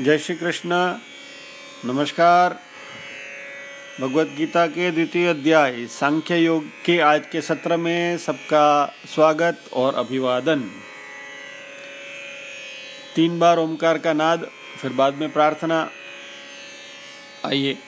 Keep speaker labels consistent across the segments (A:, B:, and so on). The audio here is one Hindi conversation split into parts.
A: जय श्री कृष्ण। नमस्कार। भगवत गीता के द्वितीय अध्याय, सांख्य योग के आज के सत्र में सबका स्वागत और अभिवादन। तीन बार ओमकार का नाद, फिर बाद में प्रार्थना। आइए।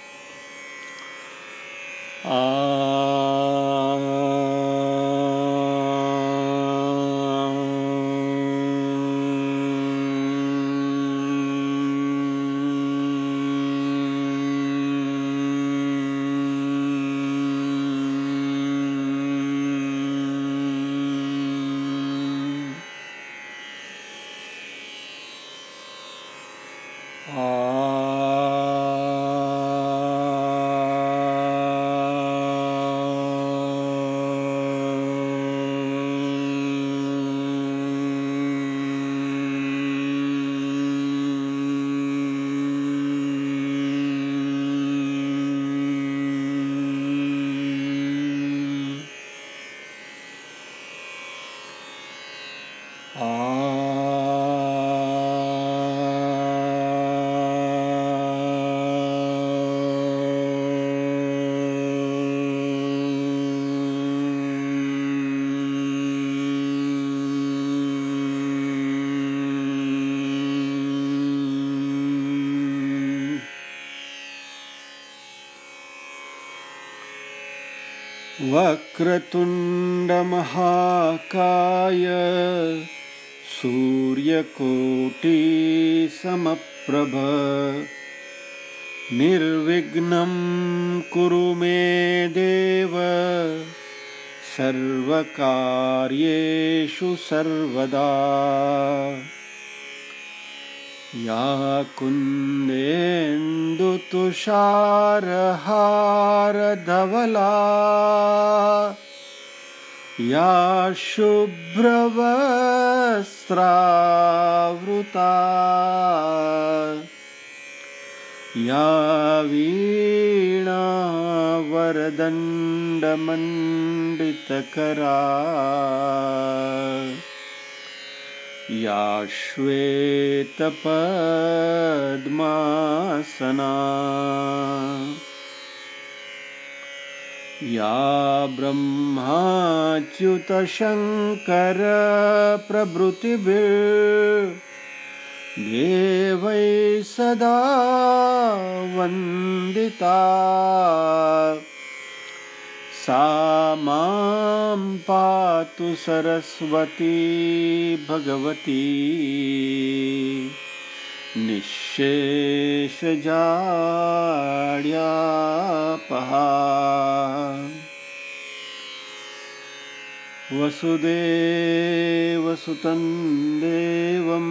A: वक्रतुण्डमहाकाय सूर्यकोटिसमप्रभ। निर्विघ्नं कुरु मे देव। सर्वकार्येषु सर्वदा। या कुन्देन्दुतुषारहारधवला या शुभ्रवस्त्रावृता या वीणावरदण्डमण्डितकरा या श्वेतपद्मासना या ब्रह्माच्युतशङ्करप्रभृतिभिर्देवै सदा वन्दिता सा माँ पातु सरस्वती भगवती। निःशेषजाड्यापहा वसुदेवसुतं देवं।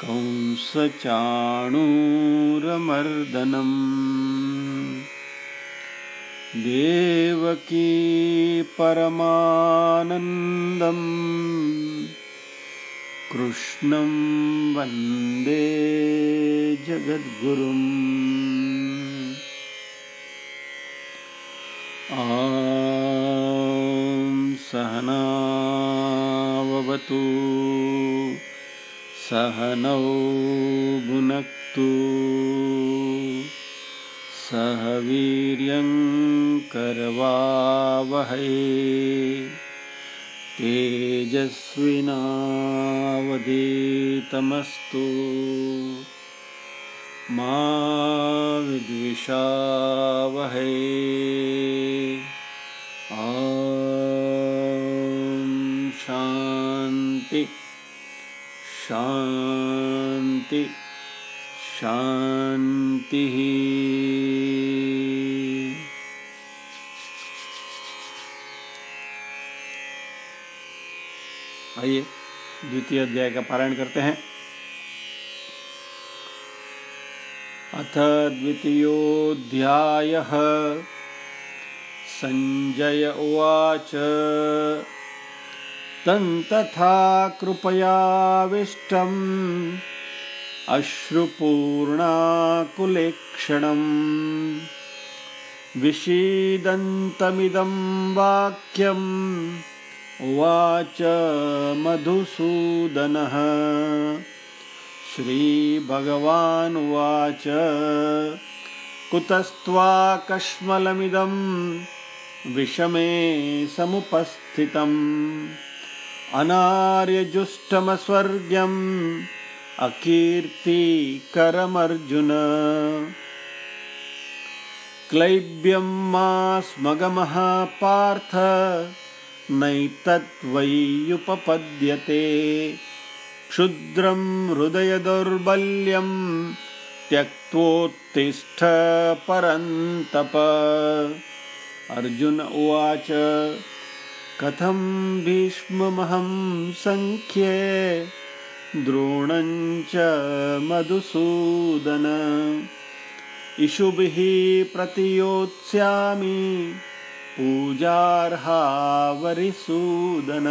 A: कंसचाणूरमर्दनम्। देवकी परमानन्दम् कृष्णं वन्दे जगद्गुरुम् ॐ सहनावतु सहनौ भुनक्तु सह वीर्यङ्करवावहै तेजस्विनावधीतमस्तु। मा विद्विषावहै। शान्ति। शान्ति। शान्तिः द्वितीय अध्याय का पारायण करते हैं। अथ द्वितीयोऽध्यायः। सञ्जय उवाच। तन्तथा कृपयाविष्टम् अश्रुपूर्णाकुलेक्षणम्। विषीदन्तमिदं वाक्यम्। उवाच मधुसूदनः। श्रीभगवानुवाच। कुतस्त्वाकश्मलमिदं विषमे समुपस्थितम्। अनार्यजुष्टमस्वर्ग्यम् अकीर्तिकरमर्जुन। क्लैब्यं मा स्मगमः पार्थ नैतत्त्वय्युपपद्यते क्षुद्रं हृदयदौर्बल्यं त्यक्तोत्तिष्ठ परन्तप। अर्जुन उवाच कथं भीष्ममहं सङ्ख्ये? द्रोणं मधुसूदन। इषुभिः प्रतियोत्स्यामि। पूजार्हा वरिसूदन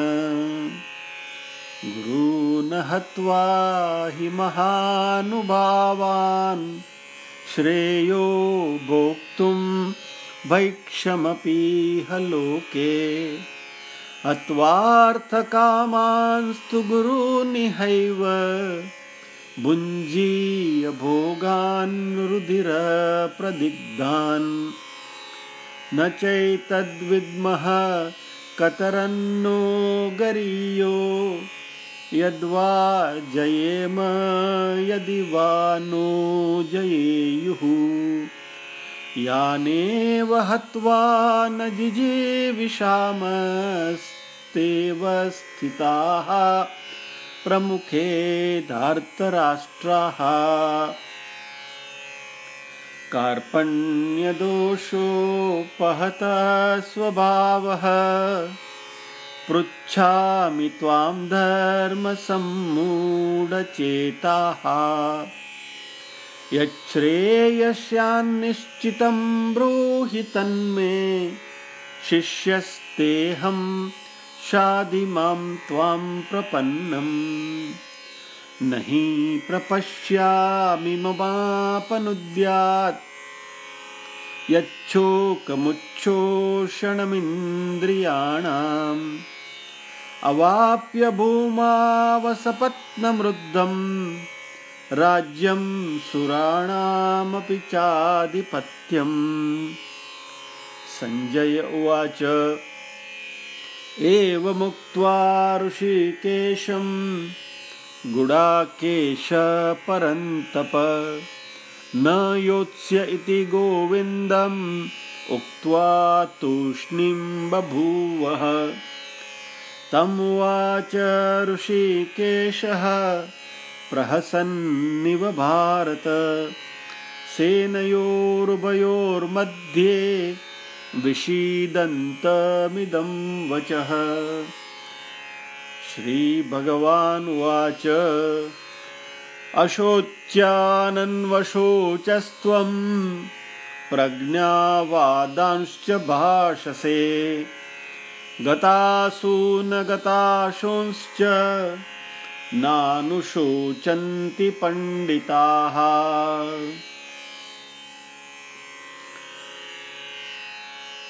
A: गुरून् हत्वा हि महानुभावान्। श्रेयो भोक्तुं भैक्षमपीह लोके। हत्वार्थकामांस्तु गुरूनिहैव। भुञ्जीय भोगान् रुधिरप्रदिग्धान्। न चैतद्विद्मः कतरन्नो गरीयो। यद्वा जयेम यदि वा नो जयेयुः। यानेव हत्वा न जिजीविषामस्तेव स्थिताः। प्रमुखे धार्तराष्ट्राः। कार्पण्यदोषोपहतः स्वभावः। पृच्छामि त्वां धर्मसम्मूढचेताः। यच्छ्रेयस्यान्निश्चितं ब्रूहि तन्मे शिष्यस्तेऽहं शाधि माँ त्वां प्रपन्नम्। न हि प्रपश्यामि ममापनुद्यात्। यच्छोकमुच्छोषणमिन्द्रियाणाम्। अवाप्य भूमावसपत्नमृद्धम्। राज्यं सुराणामपि चाधिपत्यम्। सञ्जय उवाच एवमुक्त्वा ऋषिकेशं गुडाकेश परन्तप न योत्स्य इति गोविन्दम् उक्त्वा तूष्णीं बभूवः। तमुवाच ऋषिकेशः प्रहसन्निव भारत। सेनयोरुभयोर्मध्ये विषीदन्तमिदं वचः। श्रीभगवानुवाच अशोच्यानन्वशोचस्त्वं प्रज्ञावादांश्च भाषसे। गतासु न गताशोंश्च नानुशोचन्ति पंडिताः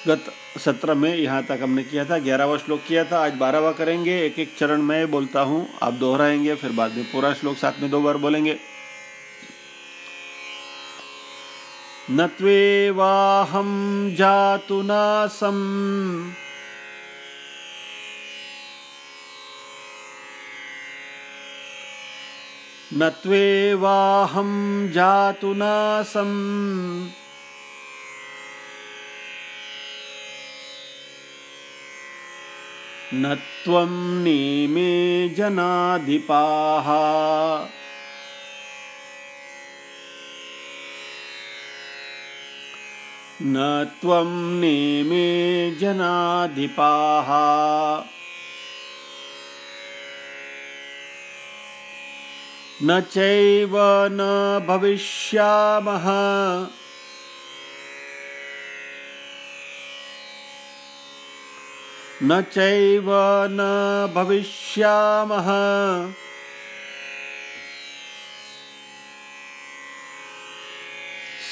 A: गत सत्र में यहाँ तक हमने किया था, ग्यारहवा श्लोक किया था, आज बारहवा करेंगे एक एक चरण में बोलता हूँ, आप दोहराएँगे, फिर बाद में पूरा श्लोक साथ में दो बार बोलेंगे। न त्वेवाहं जातु नासम् न जातु नासम् न त्वं नेमे जनाधिपाः। न त्वं नेमे जनाधिपाः। न चैव न भविष्यामः न चैव न भविष्यामः।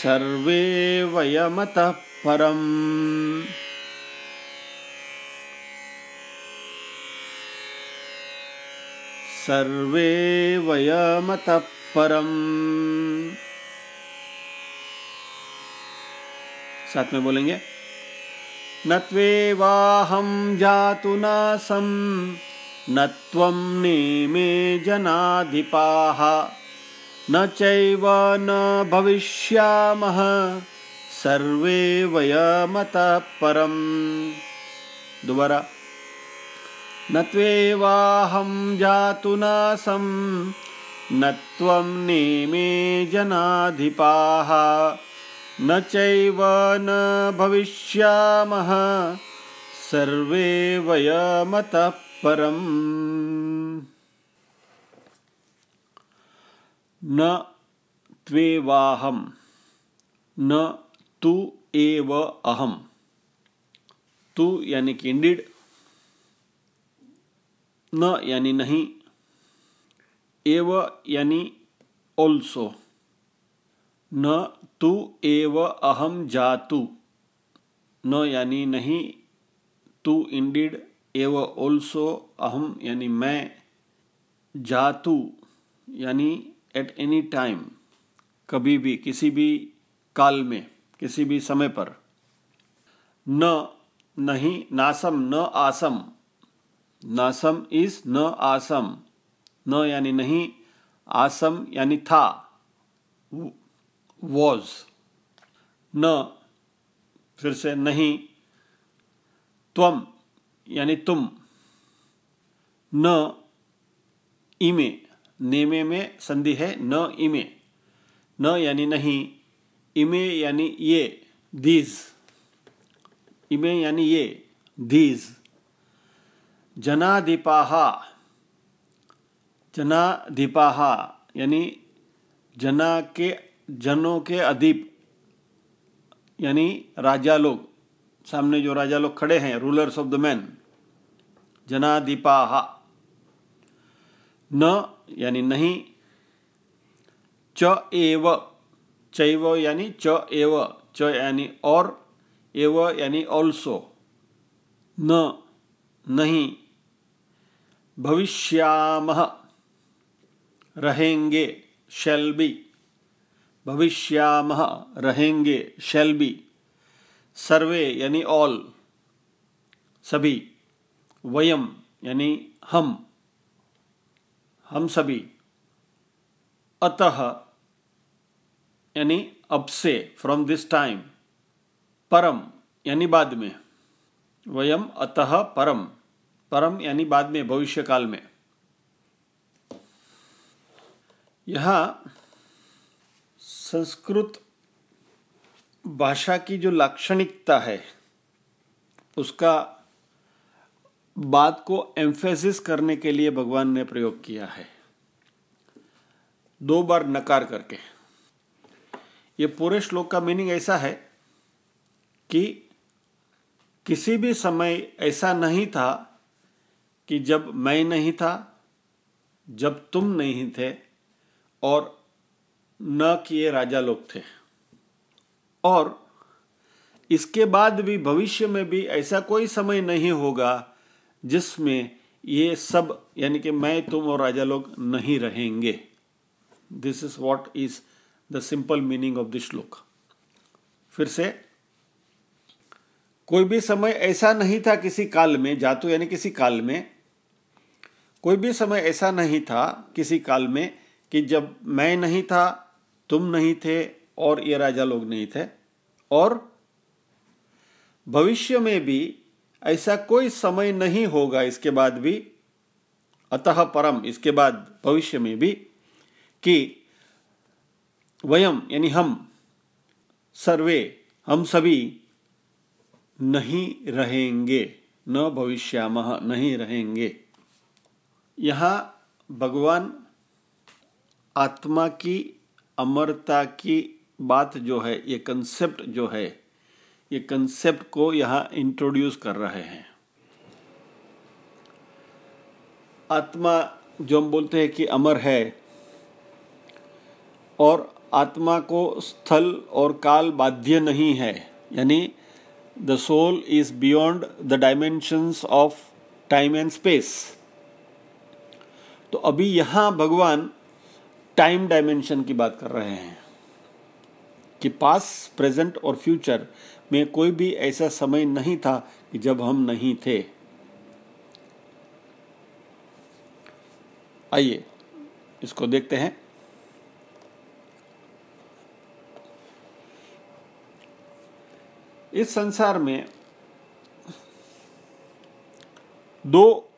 A: सर्वे वयमतः परम्। सर्वे वयमतः परम। साथ में बोलेंगे। न जातु नासं, न त्वं नेमे जनाधिपाः, न चैव न भविष्यामः, सर्वे वयमतः परम् जातु नासं, न त्वं नेमे जनाधिपाः। न चैव न भविष्यामः, सर्वे वयमतः परम्। न त्वेवाहम, न तू एव अहम। तू यानी कि न यानी नहीं, एव यानी ऑल्सो न तू एव अहम जातु। न यानी नहीं, तू इंडिड एव ऑल्सो अहम यानी मैं जातु, यानी एट एनी टाइम कभी भी, किसी भी काल में, किसी भी समय पर। न, नहीं, नासम, न आसम। नासम इज़ न आसम। न यानी नहीं, आसम यानी था। वॉज़ न, फिर से नहीं. त्वम यानी तुम. न, इमे. नेमे में संधि है, न, इमे. न यानी नहीं. इमे यानी ये दीज इमे यानी ये दीज जनाधिपाहा. जनाधिपाहा, यानी जना के जनों के अधिप, यानी राजा लोग, सामने जो राजा लोग खड़े हैं रूलर्स ऑफ़ द मैन जनाधिपाहा। न, यानी नहीं, च एव, चैव यानी च एव, च यानी और, एव यानी ऑल्सो न, नहीं, भविष्याम, रहेंगे शैल बी भविष्याम रहेंगे शेल बी सर्वे यानी ऑल सभी. वयम यानी हम. हम सभी. अतः यानी अब से फ्रॉम दिस टाइम परम यानी बाद में. वयम अतः परम. परम यानी बाद में भविष्य काल में. यहाँ संस्कृत भाषा की जो लाक्षणिकता है, उसका बात को एम्फेसिस करने के लिए भगवान ने प्रयोग किया है। दो बार नकार करके। ये पूरे श्लोक का मीनिंग ऐसा है कि किसी भी समय ऐसा नहीं था कि जब मैं नहीं था, जब तुम नहीं थे और न किए राजा लोग थे। और इसके बाद भी भविष्य में भी ऐसा कोई समय नहीं होगा जिसमें ये सब, यानी कि मैं, तुम और राजा लोग नहीं रहेंगे। This is what is the simple meaning of this shloka. फिर से, कोई भी समय ऐसा नहीं था किसी काल में, जातु यानी किसी काल में, कोई भी समय ऐसा नहीं था किसी काल में कि जब मैं नहीं था तुम नहीं थे और ये राजा लोग नहीं थे। और भविष्य में भी ऐसा कोई समय नहीं होगा इसके बाद भी, अतः परम इसके बाद भविष्य में भी, कि वयम यानी हम सर्वे, हम सभी नहीं रहेंगे, न भविष्याम नहीं रहेंगे। यहाँ भगवान आत्मा की अमरता की बात जो है, ये कंसेप्ट जो है, ये कंसेप्ट को यहाँ इंट्रोड्यूस कर रहे हैं। आत्मा जो हम बोलते हैं कि अमर है, और आत्मा को स्थल और काल बाध्य नहीं है, यानी the soul is beyond the dimensions of time and space तो अभी यहाँ भगवान टाइम डायमेंशन की बात कर रहे हैं कि पास, प्रेजेंट और फ्यूचर में कोई भी ऐसा समय नहीं था कि जब हम नहीं थे। आइए, इसको देखते हैं। इस संसार में दो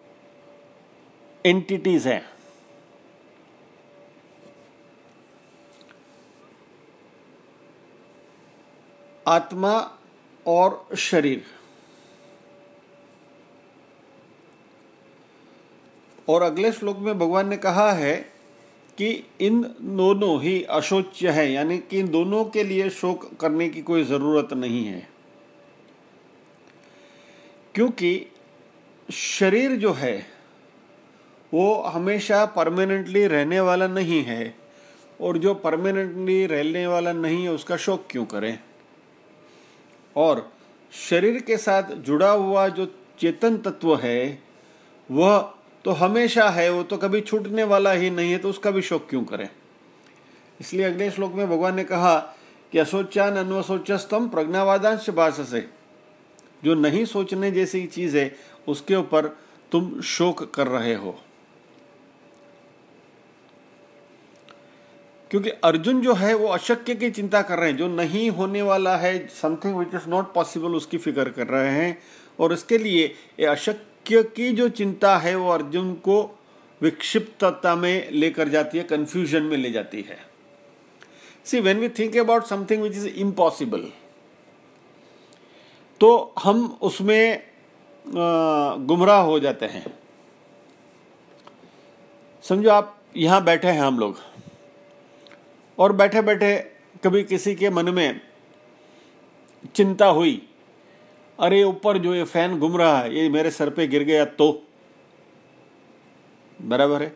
A: एंटिटीज हैं। आत्मा और शरीर। और अगले श्लोक में भगवान ने कहा है कि इन दोनों ही अशोच्य है, यानी कि इन दोनों के लिए शोक करने की कोई ज़रूरत नहीं है। क्योंकि शरीर जो है, वो हमेशा परमानेंटली रहने वाला नहीं है, और जो परमानेंटली रहने वाला नहीं है, उसका शोक क्यों करें? और शरीर के साथ जुड़ा हुआ जो चेतन तत्व है, वह तो हमेशा है, वो तो कभी छूटने वाला ही नहीं है तो उसका भी शोक क्यों करें? इसलिए अगले श्लोक में भगवान ने कहा कि अशोचान अन्वशोचस्तम प्रज्ञावादांश भाष से जो नहीं सोचने जैसी चीज़ है, उसके ऊपर तुम शोक कर रहे हो। क्योंकि अर्जुन जो है, वो अशक्य की चिंता कर रहे हैं। जो नहीं होने वाला है something which is not possible उसकी फ़िक्र कर रहे हैं। और इसके लिए ये अशक्य की जो चिंता है, वो अर्जुन को विक्षिप्तता में लेकर जाती है कंफ्यूजन में ले जाती है। See when we think about something which is impossible तो हम उसमें गुमराह हो जाते हैं। समझो आप यहाँ बैठे हैं हम लोग। और बैठे बैठे कभी किसी के मन में चिंता हुई, अरे ऊपर जो ये फ़ैन घूम रहा है, ये मेरे सर पे गिर गया तो? बराबर है,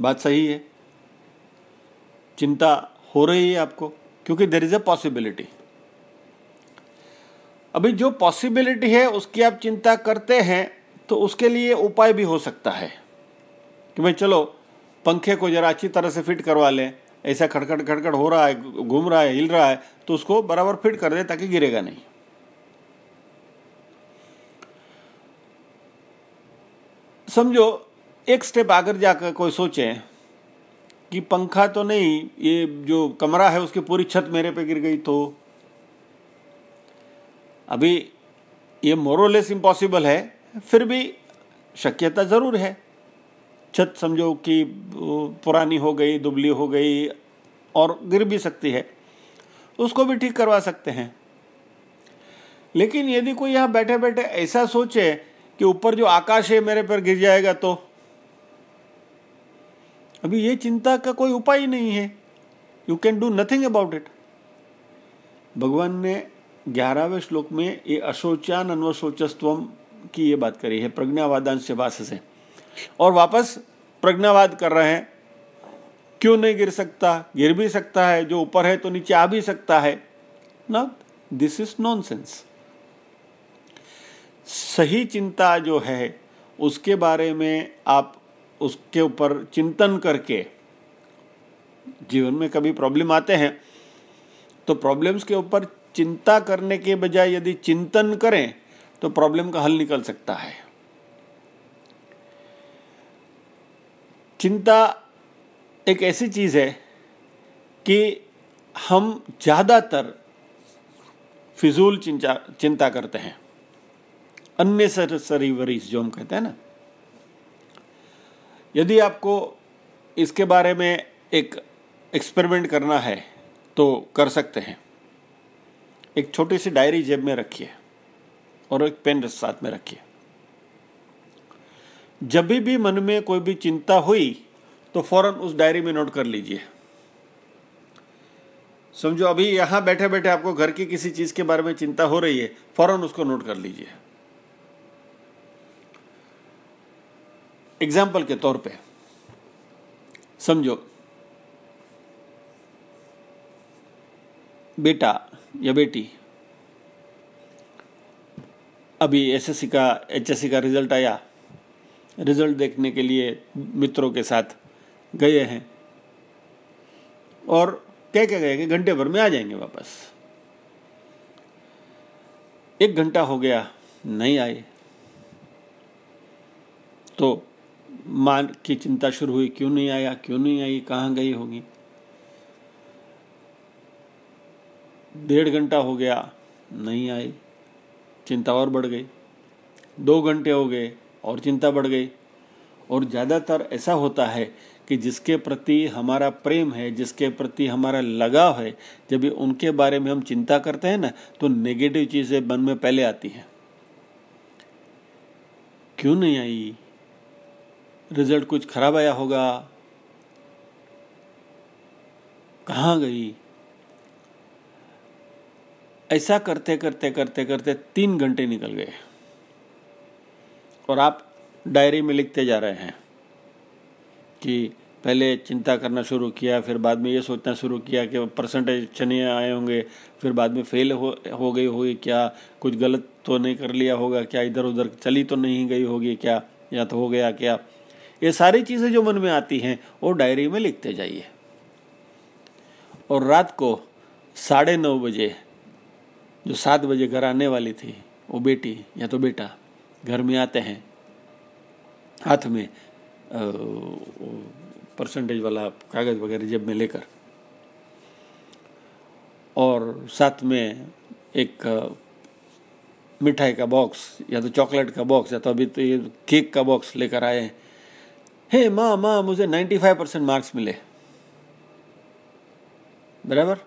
A: बात सही है। चिंता हो रही है आपको? क्योंकि देर इज़ अ पॉसिबिलिटी अभी जो पॉसिबिलिटी है, उसकी आप चिंता करते हैं तो उसके लिए उपाय भी हो सकता है। कि भाई चलो, पंखे को जरा अच्छी तरह से फिट करवा लें ऐसा खड़खड़ खड़खड़ हो रहा है, घूम रहा है, हिल रहा है तो उसको बराबर फिट कर दे ताकि गिरेगा नहीं। समझो, एक स्टेप आकर जाकर कोई सोचे कि पंखा तो नहीं, ये जो कमरा है उसकी पूरी छत मेरे पे गिर गई तो। अभी ये मोरोलेस इम्पॉसिबल है, फिर भी शक्यता ज़रूर है। छत समझो कि पुरानी हो गई, दुबली हो गई, और गिर भी सकती है। उसको भी ठीक करवा सकते हैं। लेकिन यदि कोई यहाँ बैठे बैठे ऐसा सोचे कि ऊपर जो आकाश है मेरे पर गिर जाएगा तो? अभी ये चिंता का कोई उपाय नहीं है। You can do nothing about it भगवान ने ग्यारहवें श्लोक में ये अशोचान अनवशोचस्व की ये बात करी है प्रज्ञावादांश भाष से और वापस प्रज्ञावाद कर रहे हैं। क्यों नहीं गिर सकता? गिर भी सकता है, जो ऊपर है तो नीचे आ भी सकता है। ना दिस इज़ नॉनसेंस सही चिंता जो है, उसके बारे में आप उसके ऊपर चिंतन करके, जीवन में कभी प्रॉब्लम आते हैं तो प्रॉब्लम्स के ऊपर चिंता करने के बजाय यदि चिंतन करें तो प्रॉब्लम का हल निकल सकता है। चिंता एक ऐसी चीज़ है कि हम ज़्यादातर फिजूल चिंता चिंता करते हैं। अननेसरी वरीज जो हम कहते हैं ना। यदि आपको इसके बारे में एक एक्सपेरिमेंट करना है तो कर सकते हैं। एक छोटी सी डायरी जेब में रखिए और एक पेन साथ में रखिए। जब भी मन में कोई भी चिंता हुई तो फ़ौरन उस डायरी में नोट कर लीजिए। समझो, अभी यहाँ बैठे बैठे आपको घर की किसी चीज़ के बारे में चिंता हो रही है, फ़ौरन उसको नोट कर लीजिए। एग्ज़ाम्पल के तौर पे, समझो, बेटा या बेटी, अभी एसएससी का एचएससी का रिज़ल्ट आया रिज़ल्ट देखने के लिए मित्रों के साथ गए हैं। और कह के गए कि घंटे भर में आ जाएँगे वापस। एक घंटा हो गया, नहीं आए। तो माँ की चिंता शुरू हुई, क्यों नहीं आया, क्यों नहीं आई, कहाँ गई होगी? डेढ़ घंटा हो गया, नहीं आई। चिंता और बढ़ गई। दो घंटे हो गए और चिंता बढ़ गई। और ज़्यादातर ऐसा होता है कि जिसके प्रति हमारा प्रेम है, जिसके प्रति हमारा लगाव है, जब उनके बारे में हम चिंता करते हैं ना तो नेगेटिव चीज़ें मन में पहले आती हैं। क्यों नहीं आई? रिज़ल्ट कुछ खराब आया होगा। कहाँ गई? ऐसा करते करते करते करते तीन घंटे निकल गए। और आप डायरी में लिखते जा रहे हैं कि पहले चिंता करना शुरू किया, फिर बाद में ये सोचना शुरू किया कि परसेंटेज चने आए होंगे, फिर बाद में फेल हो हो गई होगी क्या? कुछ गलत तो नहीं कर लिया होगा क्या? इधर उधर चली तो नहीं गई होगी क्या? या तो हो गया क्या? ये सारी चीज़ें जो मन में आती हैं, वो डायरी में लिखते जाइए। और रात को साढ़े नौ बजे, जो सात बजे घर आने वाली थी, वो बेटी या तो बेटा घर में आते हैं, हाथ में परसेंटेज वाला कागज़ वगैरह जेब में लेकर और साथ में एक मिठाई का बॉक्स या तो चॉकलेट का बॉक्स या तो अभी तो ये केक का बॉक्स लेकर आए हैं। हे माँ माँ, मुझे 95 परसेंट मार्क्स मिले। बराबर?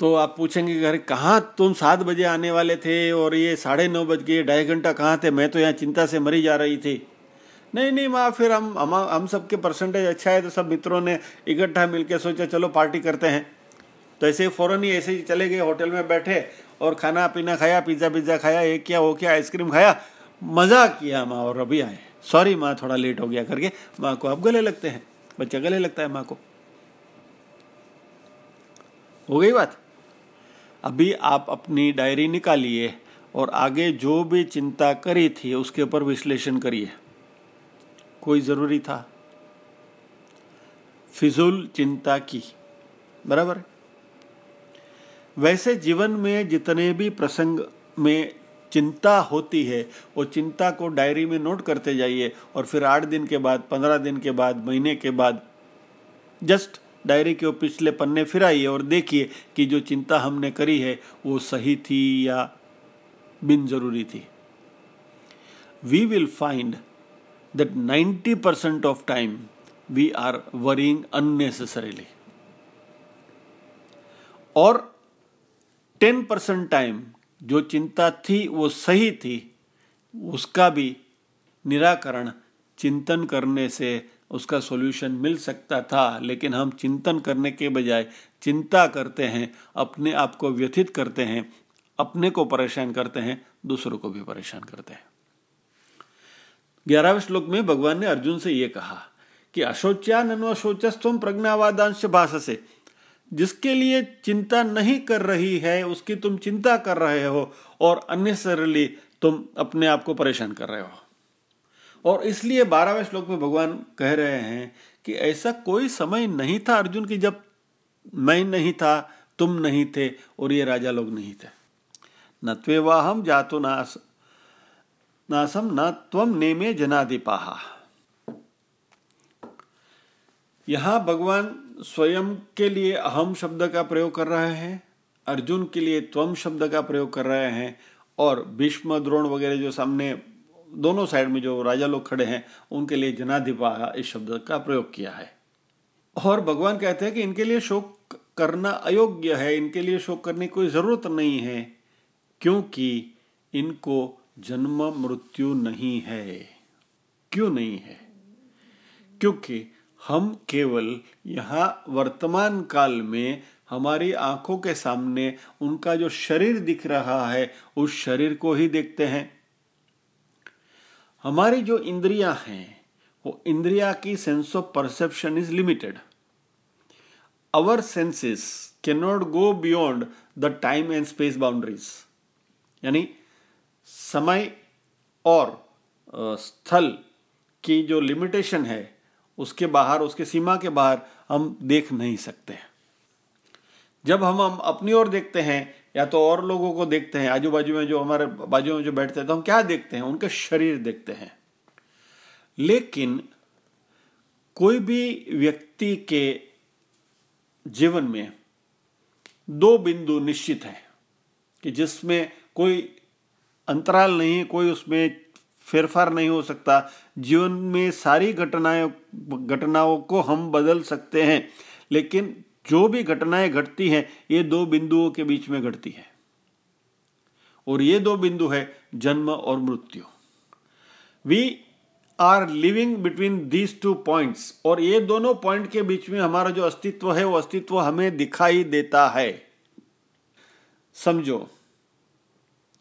A: तो आप पूछेंगे अरे कहाँ तुम सात बजे आने वाले थे और ये साढ़े नौ बज गए ढाई घंटा कहाँ थे? मैं तो यहाँ चिंता से मरी जा रही थी। नहीं नहीं, माँ, फिर हम हम हम सब के परसेंटेज अच्छा है तो सब मित्रों ने इकट्ठा मिलके सोचा, चलो पार्टी करते हैं। तो ऐसे ही फ़ौरन ही ऐसे ही चले गए होटल में बैठे और खाना पीना खाया पिज़्ज़ा पिज़्ज़ा खाया, एक किया, वो किया आइसक्रीम खाया। मज़ा किया माँ और अभी आए। सॉरी माँ, थोड़ा लेट हो गया करके। माँ को अब गले लगते हैं? बच्चा गले लगता है माँ को? हो गई बात? अभी आप अपनी डायरी निकालिए और आगे जो भी चिंता करी थी उसके ऊपर विश्लेषण करिए। कोई ज़रूरी था? फिजूल चिंता की। बराबर? वैसे जीवन में जितने भी प्रसंग में चिंता होती है, वो चिंता को डायरी में नोट करते जाइए और फिर आठ दिन के बाद, पंद्रह दिन के बाद, महीने के बाद, जस्ट डायरी के पिछले पन्ने फिर आइए और देखिए कि जो चिंता हमने करी है, वो सही थी या बिन ज़रूरी थी। We will find that 90 percent of time we are worrying unnecessarily और 10 परसेंट टाइम जो चिंता थी, वो सही थी, उसका भी निराकरण चिंतन करने से उसका सॉल्यूशन मिल सकता था, लेकिन हम चिंतन करने के बजाय चिंता करते हैं, अपने आप को व्यथित करते हैं, अपने को परेशान करते हैं, दूसरों को भी परेशान करते हैं। ग्यारहवें श्लोक में भगवान ने अर्जुन से यह कहा कि अशोच्यान अशोचस्तम प्रज्ञावादांश भाषा से जिसके लिए चिंता नहीं कर रही है, उसकी तुम चिंता कर रहे हो और अननेसरली तुम अपने आप को परेशान कर रहे हो। और इसलिए बारहवें श्लोक में भगवान कह रहे हैं कि ऐसा कोई समय नहीं था अर्जुन की जब मैं नहीं था, तुम नहीं थे और ये राजा लोग नहीं थे। न त्वेवाहम जातो नास, नासम न त्वम नेमे जनाधिपाहा यहाँ भगवान स्वयं के लिए अहम शब्द का प्रयोग कर रहे हैं, अर्जुन के लिए त्वम शब्द का प्रयोग कर रहे हैं और भीष्म, द्रोण वगैरह जो सामने दोनों साइड में जो राजा लोग खड़े हैं, उनके लिए जनाधिपा इस शब्द का प्रयोग किया है। और भगवान कहते हैं कि इनके लिए शोक करना अयोग्य है, इनके लिए शोक करने की कोई ज़रूरत नहीं है, क्योंकि इनको जन्म मृत्यु नहीं है। क्यों नहीं है? क्योंकि हम केवल यहाँ वर्तमान काल में हमारी आँखों के सामने उनका जो शरीर दिख रहा है, उस शरीर को ही देखते हैं। हमारी जो इंद्रियाँ हैं, वो इंद्रिया की sense of perception is limited our senses can not go beyond the time and space boundaries यानी समय और स्थल की जो लिमिटेशन है, उसके बाहर, उसके सीमा के बाहर हम देख नहीं सकते जब हम हम अपनी ओर देखते हैं या तो और लोगों को देखते हैं आजू बाजू में जो हमारे बाजू में जो बैठते हैं तो हम क्या देखते हैं? उनके शरीर देखते हैं। लेकिन कोई भी व्यक्ति के जीवन में दो बिंदु निश्चित है कि जिसमें कोई अंतराल नहीं कोई उसमें फेरफार नहीं हो सकता। जीवन में सारी घटनाएँ, घटनाओं को हम बदल सकते हैं, लेकिन जो भी घटनाएँ घटती हैं, ये दो बिंदुओं के बीच में घटती है। और ये दो बिंदु है, जन्म और मृत्यु। We are living between these two points और ये दोनों पॉइंट के बीच में हमारा जो अस्तित्व है, वो अस्तित्व हमें दिखाई देता है। समझो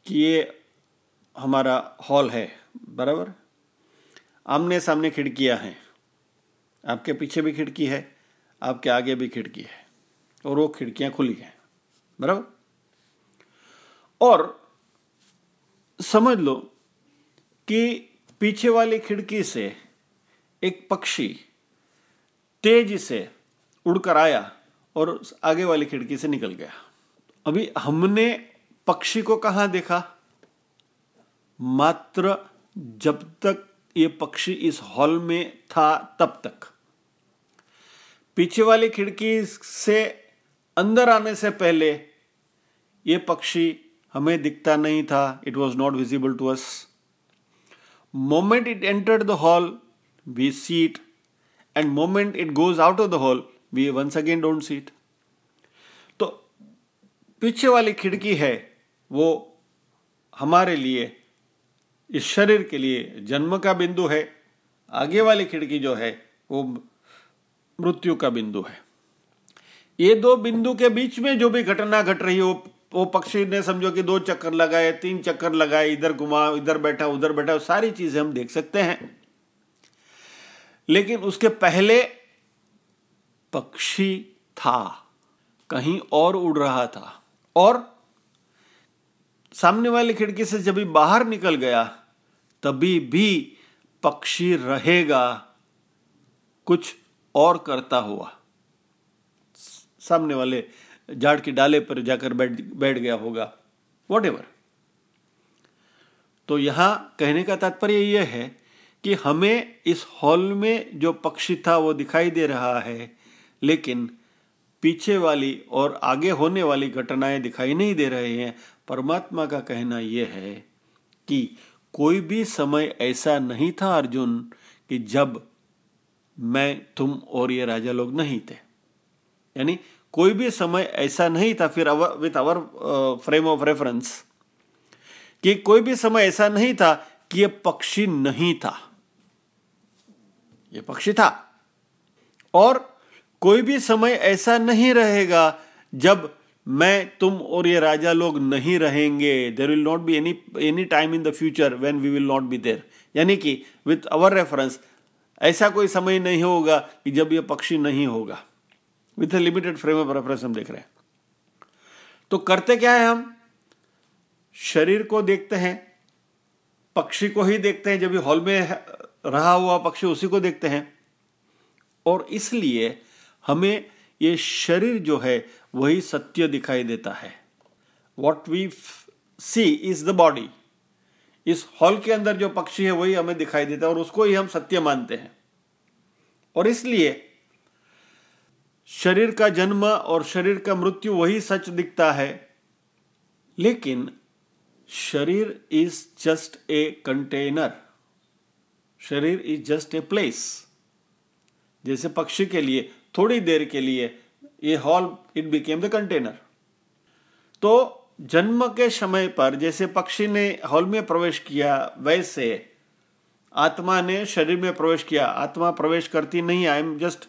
A: कि ये हमारा हॉल है, बराबर? आमने सामने खिड़कियाँ हैं। आपके पीछे भी खिड़की है। आपके आगे भी खिड़की है और वो खिड़कियाँ खुली हैं, बराबर? और समझ लो कि पीछे वाली खिड़की से एक पक्षी तेज से उड़कर आया और आगे वाली खिड़की से निकल गया। अभी हमने पक्षी को कहा देखा? मात्र जब तक ये पक्षी इस हॉल में था तब तक। पीछे वाली खिड़की से अंदर आने से पहले ये पक्षी हमें दिखता नहीं था। It was not visible to us moment it entered the hall we see it and moment it goes out of the hall we once again don't see it तो पीछे वाली खिड़की है, वो हमारे लिए, इस शरीर के लिए जन्म का बिंदु है। आगे वाली खिड़की जो है, वो मृत्यु का बिंदु है। ये दो बिंदु के बीच में जो भी घटना घट रही हो, वो पक्षी ने समझो कि दो चक्कर लगाए, तीन चक्कर लगाए, इधर घुमा, इधर बैठा, उधर बैठा सारी चीज़ें हम देख सकते हैं। लेकिन उसके पहले पक्षी था, कहीं और उड़ रहा था। और सामने वाली खिड़की से जब भी बाहर निकल गया, तभी भी पक्षी रहेगा, कुछ और करता हुआ। सामने वाले झाड़ की डाले पर जाकर बैठ बैठ गया होगा। वॉट तो यहाँ कहने का तात्पर्य यह है कि हमें इस हॉल में जो पक्षी था वो दिखाई दे रहा है, लेकिन पीछे वाली और आगे होने वाली घटनाएँ दिखाई नहीं दे रहे हैं। परमात्मा का कहना यह है कि कोई भी समय ऐसा नहीं था अर्जुन कि जब मैं, तुम और ये राजा लोग नहीं थे। यानी कोई भी समय ऐसा नहीं था फिर our with our frame of reference कि कोई भी समय ऐसा नहीं था कि यह पक्षी नहीं था। यह पक्षी था। और कोई भी समय ऐसा नहीं रहेगा जब मैं, तुम और ये राजा लोग नहीं रहेंगे। There will not be any any time in the future when we will not be there यानी कि विथ अवर रेफरेंस ऐसा कोई समय नहीं होगा कि जब ये पक्षी नहीं होगा। With a limited frame of reference हम देख रहे हैं। तो करते क्या है हम? शरीर को देखते हैं, पक्षी को ही देखते हैं, जब ये हॉल में रहा हुआ पक्षी उसी को देखते हैं। और इसलिए हमें ये शरीर जो है, वही सत्य दिखाई देता है। What we see is the body इस हॉल के अंदर जो पक्षी है, वही हमें दिखाई देता है और उसको ही हम सत्य मानते हैं। और इसलिए शरीर का जन्म और शरीर का मृत्यु वही सच दिखता है। लेकिन शरीर इज़ जस्ट ए कंटेनर शरीर इज़ जस्ट ए प्लेस जैसे पक्षी के लिए, थोड़ी देर के लिए ये hall it became the container तो जन्म के समय पर जैसे पक्षी ने हॉल में प्रवेश किया, वैसे आत्मा ने शरीर में प्रवेश किया। आत्मा प्रवेश करती नहीं I am just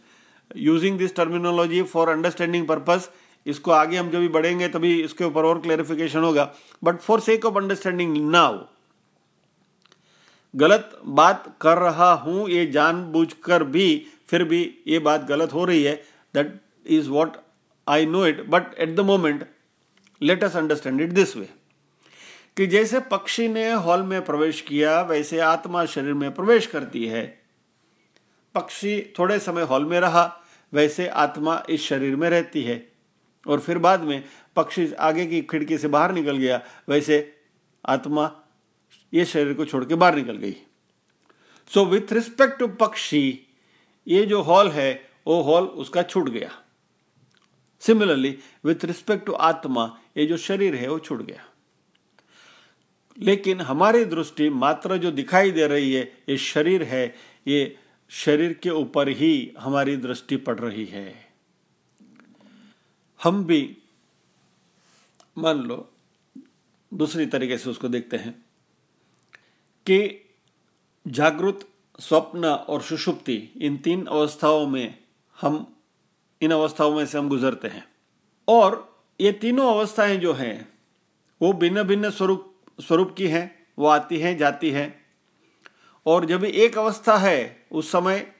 A: using this terminology for understanding purpose इसको आगे हम जब भी बढ़ेंगे तभी इसके ऊपर और क्लेरिफिकेशन होगा। But for sake of understanding now गलत बात कर रहा हूँ, ये जानबूझकर भी, फिर भी ये बात गलत हो रही है। That is what I know it but at the moment let us understand it this way कि जैसे पक्षी ने हॉल में प्रवेश किया, वैसे आत्मा शरीर में प्रवेश करती है। पक्षी थोड़े समय हॉल में रहा, वैसे आत्मा इस शरीर में रहती है। और फिर बाद में पक्षी आगे की खिड़की से बाहर निकल गया, वैसे आत्मा ये शरीर को छोड़ के बाहर निकल गई। सो विथ रिस्पेक्ट टू पक्षी, ये जो हॉल है, वो हॉल उसका छूट गया। सिमिलरली विथ रिस्पेक्ट टू आत्मा ये जो शरीर है, वो छूट गया। लेकिन हमारी दृष्टि मात्र जो दिखाई दे रही है, ये शरीर है, ये शरीर के ऊपर ही हमारी दृष्टि पड़ रही है। हम भी, मान लो, दूसरी तरीके से उसको देखते हैं कि जागृत, स्वप्न और सुषुप्ति, इन तीन अवस्थाओं में हम, इन अवस्थाओं में से हम गुजरते हैं। और ये तीनों अवस्थाएँ जो हैं, वो भिन्न भिन्न स्वरूप स्वरूप की हैं, वो आती हैं, जाती हैं। और जब एक अवस्था है, उस समय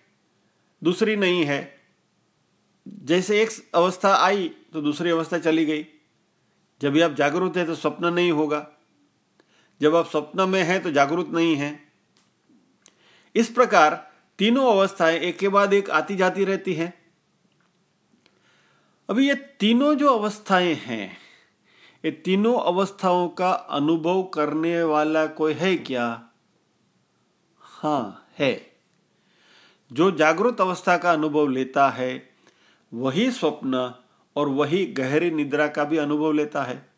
A: दूसरी नहीं है। जैसे एक अवस्था आई तो दूसरी अवस्था चली गई। जब आप जागरूक है तो स्वप्न नहीं होगा। जब आप स्वप्न में हैं तो जागरूक नहीं है। इस प्रकार तीनों अवस्थाएँ एक के बाद एक आती जाती रहती हैं। अभी ये तीनों जो अवस्थाएँ हैं, ये तीनों अवस्थाओं का अनुभव करने वाला कोई है क्या? हाँ है। जो जागृत अवस्था का अनुभव लेता है, वही स्वप्न और वही गहरी निद्रा का भी अनुभव लेता है।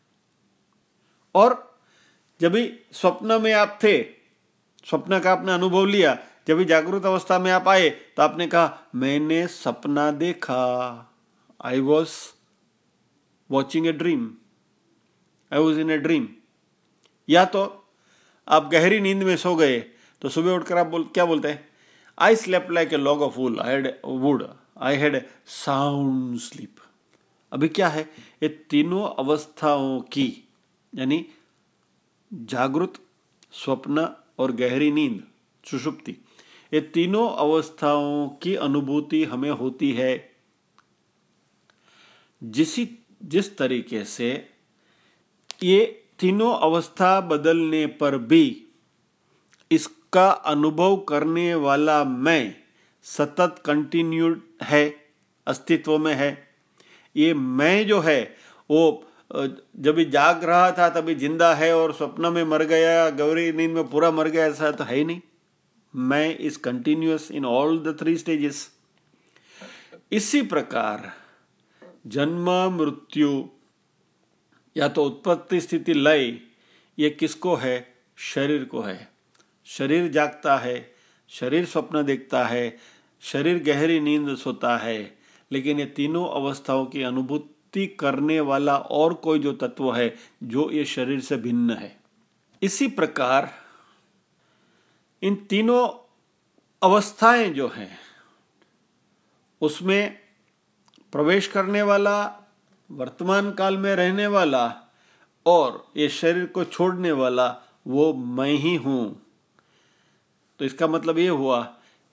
A: और जब भी स्वप्न में आप थे, स्वप्न का आपने अनुभव लिया, जब भी जागृत अवस्था में आप आए तो आपने कहा, मैंने सपना देखा। I was watching a dream I was in a dream या तो आप गहरी नींद में सो गए तो सुबह उठकर आप बोल, क्या बोलते हैं? I slept like a log of wool I had wood I had sound sleep अभी क्या है? ये तीनों अवस्थाओं की, यानी जागृत, स्वप्न और गहरी नींद, सुषुप्ति, ये तीनों अवस्थाओं की अनुभूति हमें होती है जिसी, जिस तरीके से ये तीनों अवस्था बदलने पर भी इसका अनुभव करने वाला मैं सतत कंटिन्यूड है, अस्तित्व में है। ये मैं जो है, वो जब जाग रहा था, तभी ज़िंदा है और स्वप्न में मर गया, गौरी नींद में पूरा मर गया, ऐसा तो है ही नहीं। मैं is continuous in all the three stages इसी प्रकार जन्म, मृत्यु, या तो उत्पत्ति स्थिति लय, ये किसको है? शरीर को है। शरीर जागता है, शरीर स्वप्न देखता है, शरीर गहरी नींद सोता है, लेकिन ये तीनों अवस्थाओं की अनुभूति करने वाला और कोई जो तत्व है, जो ये शरीर से भिन्न है। इसी प्रकार, इन तीनों अवस्थाएँ जो हैं, उसमें प्रवेश करने वाला, वर्तमान काल में रहने वाला और ये शरीर को छोड़ने वाला, वो मैं ही हूँ। तो इसका मतलब ये हुआ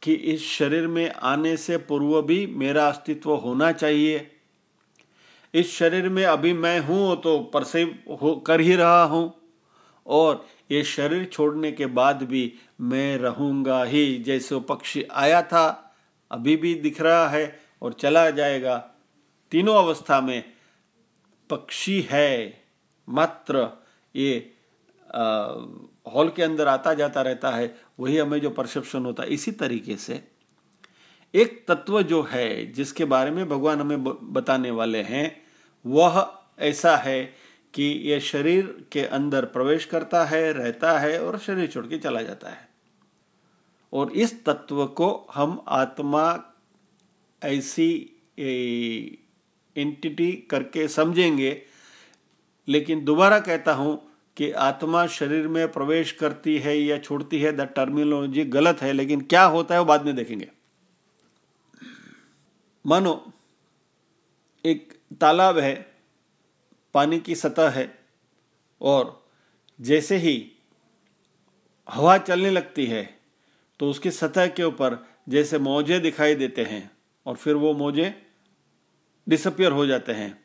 A: कि इस शरीर में आने से पूर्व भी मेरा अस्तित्व होना चाहिए। इस शरीर में अभी मैं हूँ तो परसेव हो, कर ही रहा हूँ। और ये शरीर छोड़ने के बाद भी मैं रहूँगा ही। जैसे पक्षी आया था, अभी भी दिख रहा है और चला जाएगा। तीनों अवस्था में पक्षी है, मात्र ये हॉल के अंदर आता जाता रहता है, वही हमें जो परसेप्शन होता है, इसी तरीके से। एक तत्व जो है, जिसके बारे में भगवान हमें बताने वाले हैं, वह ऐसा है कि यह शरीर के अंदर प्रवेश करता है, रहता है और शरीर छोड़ के चला जाता है। और इस तत्व को हम आत्मा ऐसी एंटिटी करके समझेंगे, लेकिन दोबारा कहता हूँ कि आत्मा शरीर में प्रवेश करती है या छोड़ती है द टर्मिनोलॉजी गलत है, लेकिन क्या होता है वो बाद में देखेंगे। मानो, एक तालाब है, पानी की सतह है, और जैसे ही हवा चलने लगती है तो उसकी सतह के ऊपर जैसे मौजे दिखाई देते हैं और फिर वो मोजे डिसअपियर हो जाते हैं।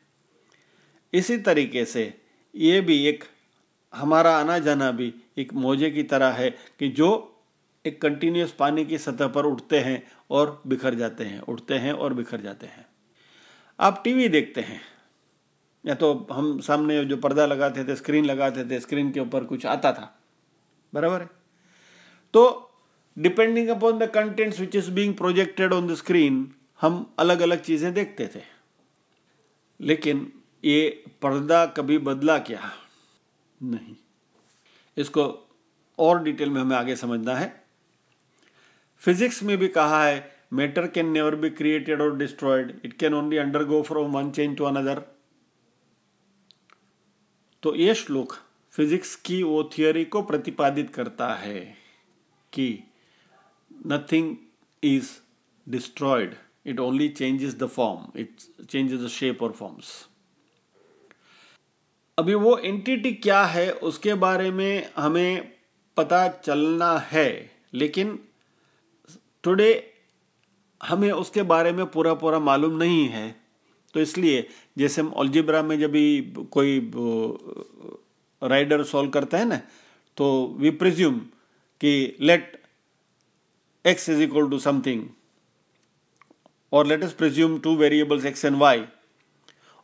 A: इसी तरीके से ये भी एक, हमारा आना जाना भी एक मोजे की तरह है कि जो एक कंटिन्यूस पानी की सतह पर उठते हैं और बिखर जाते हैं, उठते हैं और बिखर जाते हैं। आप टीवी देखते हैं, या तो हम सामने जो पर्दा लगाते थे स्क्रीन लगाते थे स्क्रीन के ऊपर कुछ आता था, बराबर है? तो depending upon the contents which is being projected on the screen हम अलग अलग चीज़ें देखते थे। लेकिन ये पर्दा कभी बदला क्या? नहीं। इसको और डिटेल में हमें आगे समझना है। फिजिक्स में भी कहा है matter can never be created और destroyed it can only undergo from one change to another तो ये श्लोक फिजिक्स की वो थियोरी को प्रतिपादित करता है कि nothing is destroyed it only changes the form it changes the shape और फॉर्म्स अभी वो एंटिटी क्या है, उसके बारे में हमें पता चलना है, लेकिन टुडे हमें उसके बारे में पूरा पूरा मालूम नहीं है। तो इसलिए, जैसे हम ऑलजिब्रा में जब भी कोई राइडर सॉल्व करते हैं ना तो वी प्रिज्यूम कि let X is equal to something और let's presume two variables X and Y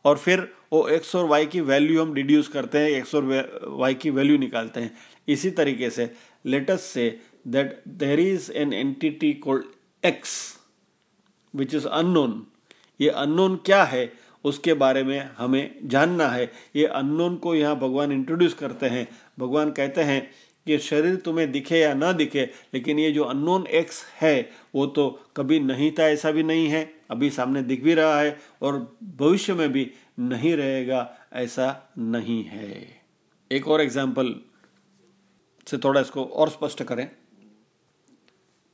A: और फिर वो एक्स और वाई की वैल्यू हम डिड्यूस करते हैं एक्स और वाई की वैल्यू निकालते हैं। इसी तरीके से let's say that there is an entity called X which is unknown ये अननोन क्या है? उसके बारे में हमें जानना है। ये अननोन को यहाँ भगवान इंट्रोड्यूस करते हैं। भगवान कहते हैं कि शरीर तुम्हें दिखे या ना दिखे, लेकिन ये जो अननोन एक्स है, वो तो कभी नहीं था, ऐसा भी नहीं है। अभी सामने दिख भी रहा है और भविष्य में भी नहीं रहेगा, ऐसा नहीं है। एक और एग्ज़ाम्पल से थोड़ा इसको और स्पष्ट करें।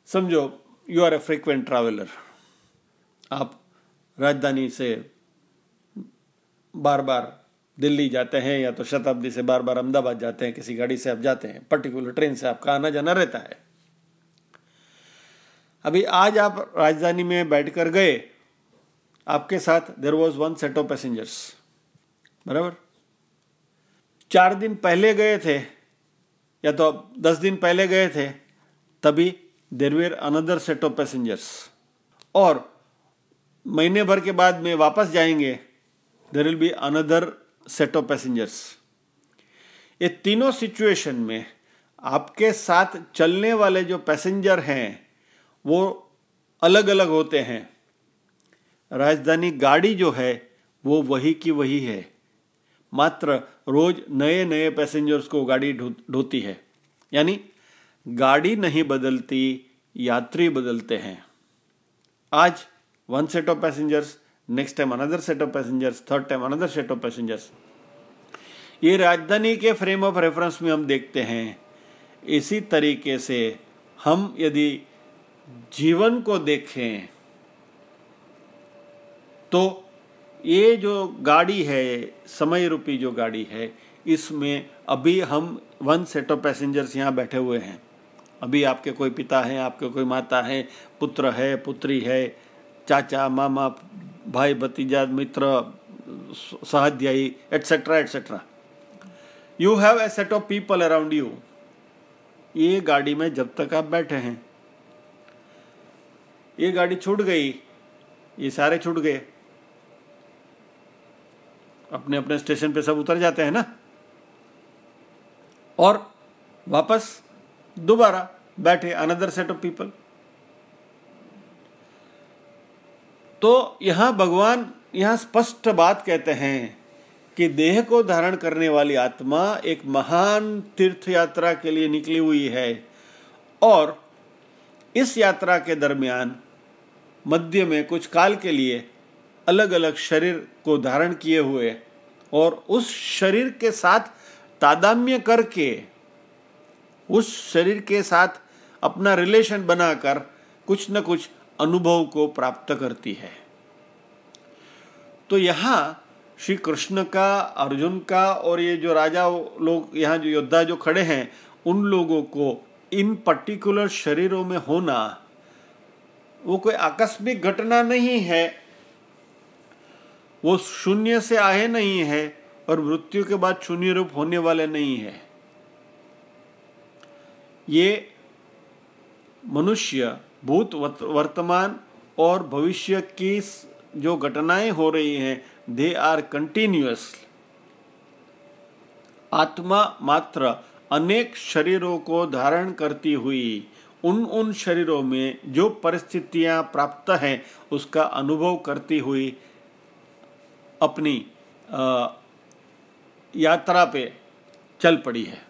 A: समझो you are a frequent traveller आप राजधानी से बार बार दिल्ली जाते हैं या तो शताब्दी से बार बार अहमदाबाद जाते हैं, किसी गाड़ी से आप जाते हैं, पर्टिकुलर ट्रेन से आपका आना जाना रहता है। अभी आज आप राजधानी में बैठकर गए, आपके साथ there was one set of passengers बराबर? चार दिन पहले गए थे, या तो आप दस दिन पहले गए थे, तभी there were another set of passengers और महीने भर के बाद में वापस जाएँगे there will be another set of passengers ये तीनों सिचुएशन में आपके साथ चलने वाले जो पैसेंजर हैं, वो अलग अलग होते हैं। राजधानी गाड़ी जो है, वो वही की वही है। मात्र रोज नए नए पैसेंजर्स को गाड़ी ढोती है। यानी गाड़ी नहीं बदलती, यात्री बदलते हैं। आज one set of passengers next time another set of passengers third time another set of passengers ये राजधानी के फ्रेम ऑफ़ रेफरेंस में हम देखते हैं। इसी तरीके से हम यदि जीवन को देखें तो ये जो गाड़ी है, समय रूपी जो गाड़ी है, इसमें अभी हम वन सेट ऑफ़ पैसेंजर्स यहाँ बैठे हुए हैं। अभी आपके कोई पिता हैं, आपके कोई माता है, पुत्र है, पुत्री है, चाचा, मामा भाई भतीजा, मित्र सहाध्यायी etcetera etcetera you have a set of people around you ये गाड़ी में जब तक आप बैठे हैं। ये गाड़ी छूट गई। ये सारे छूट गए। अपने अपने स्टेशन पे सब उतर जाते हैं ना? और वापस दोबारा बैठे अनदर सेट ऑफ़ पीपल तो यहाँ भगवान यहाँ स्पष्ट बात कहते हैं कि देह को धारण करने वाली आत्मा एक महान तीर्थ यात्रा के लिए निकली हुई है। और इस यात्रा के दरमियान मध्य में कुछ काल के लिए अलग अलग शरीर को धारण किए हुए और उस शरीर के साथ तादाम्य करके उस शरीर के साथ अपना रिलेशन बनाकर कुछ न कुछ अनुभव को प्राप्त करती है। तो यहाँ श्री कृष्ण का, अर्जुन का और ये जो राजा लोग, यहाँ जो योद्धा जो खड़े हैं, उन लोगों को इन पर्टिकुलर शरीरों में होना, वो कोई आकस्मिक घटना नहीं है। वो शून्य से आए नहीं है और मृत्यु के बाद शून्य रूप होने वाले नहीं है। ये मनुष्य भूत वर्तमान और भविष्य की जो घटनाएँ हो रही हैं दे आर कंटिन्यूस आत्मा मात्र अनेक शरीरों को धारण करती हुई उन उन शरीरों में जो परिस्थितियाँ प्राप्त हैं उसका अनुभव करती हुई अपनी आ, यात्रा पे चल पड़ी है।